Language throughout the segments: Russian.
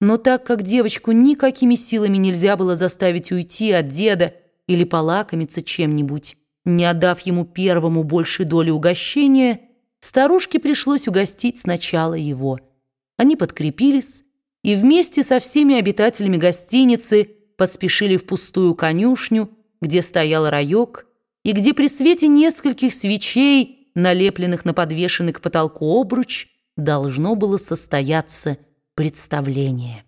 Но так как девочку никакими силами нельзя было заставить уйти от деда или полакомиться чем-нибудь, не отдав ему первому большей доли угощения, старушке пришлось угостить сначала его. Они подкрепились и вместе со всеми обитателями гостиницы поспешили в пустую конюшню, где стоял раек, и где при свете нескольких свечей, налепленных на подвешенный к потолку обруч, должно было состояться представление.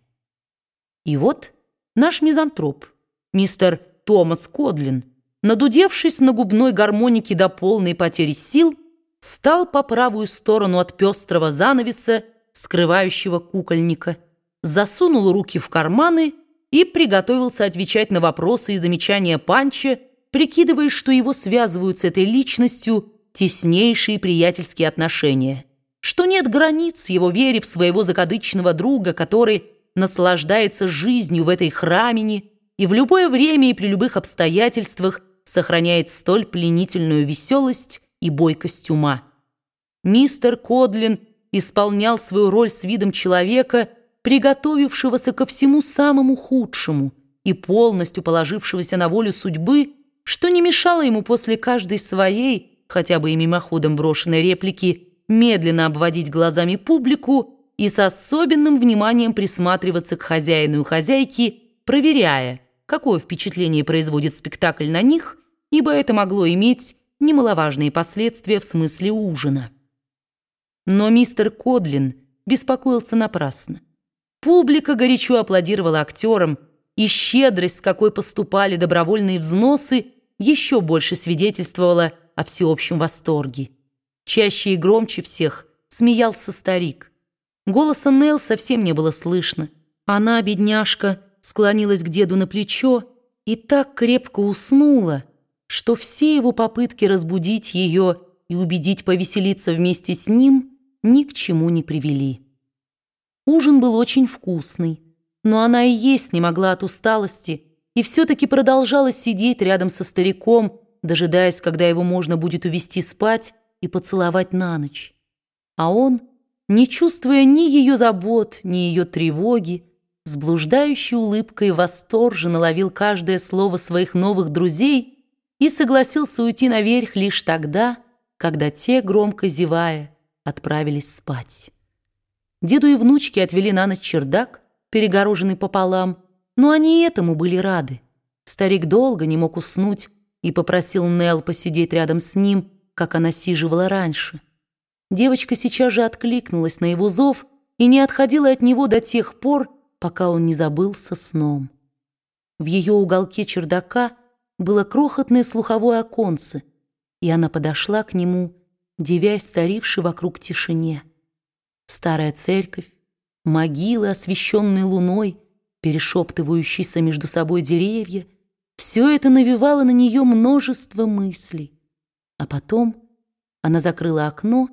И вот наш мизантроп, мистер Томас Кодлин, надудевшись на губной гармонике до полной потери сил, стал по правую сторону от пестрого занавеса, скрывающего кукольника, засунул руки в карманы и приготовился отвечать на вопросы и замечания Панча, прикидывая, что его связывают с этой личностью теснейшие приятельские отношения что нет границ его вере в своего закадычного друга, который наслаждается жизнью в этой храмине и в любое время и при любых обстоятельствах сохраняет столь пленительную веселость и бойкость ума. Мистер Кодлин исполнял свою роль с видом человека, приготовившегося ко всему самому худшему и полностью положившегося на волю судьбы, что не мешало ему после каждой своей, хотя бы и мимоходом брошенной реплики, медленно обводить глазами публику и с особенным вниманием присматриваться к хозяину и хозяйке, проверяя, какое впечатление производит спектакль на них, ибо это могло иметь немаловажные последствия в смысле ужина. Но мистер Кодлин беспокоился напрасно. Публика горячо аплодировала актерам, и щедрость, с какой поступали добровольные взносы, еще больше свидетельствовала о всеобщем восторге. Чаще и громче всех смеялся старик. Голоса Нелл совсем не было слышно. Она, бедняжка, склонилась к деду на плечо и так крепко уснула, что все его попытки разбудить ее и убедить повеселиться вместе с ним ни к чему не привели. Ужин был очень вкусный, но она и есть не могла от усталости и все-таки продолжала сидеть рядом со стариком, дожидаясь, когда его можно будет увести спать, и поцеловать на ночь. А он, не чувствуя ни ее забот, ни ее тревоги, с блуждающей улыбкой восторженно ловил каждое слово своих новых друзей и согласился уйти наверх лишь тогда, когда те, громко зевая, отправились спать. Деду и внучки отвели на ночь чердак, перегороженный пополам, но они этому были рады. Старик долго не мог уснуть и попросил Нел посидеть рядом с ним, как она сиживала раньше. Девочка сейчас же откликнулась на его зов и не отходила от него до тех пор, пока он не забылся сном. В ее уголке чердака было крохотное слуховое оконце, и она подошла к нему, девясь царившей вокруг тишине. Старая церковь, могилы, освещенные луной, перешептывающиеся между собой деревья, все это навевало на нее множество мыслей. А потом она закрыла окно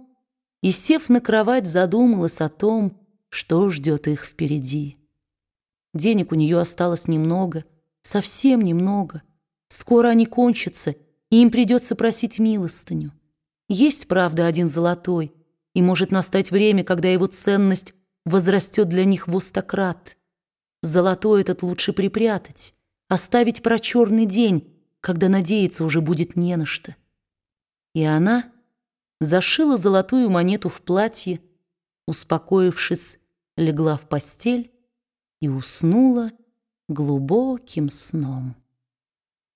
и, сев на кровать, задумалась о том, что ждет их впереди. Денег у нее осталось немного, совсем немного. Скоро они кончатся, и им придется просить милостыню. Есть, правда, один золотой, и может настать время, когда его ценность возрастет для них в устократ. Золотой этот лучше припрятать, оставить про черный день, когда надеяться уже будет не на что. И она зашила золотую монету в платье, успокоившись, легла в постель и уснула глубоким сном.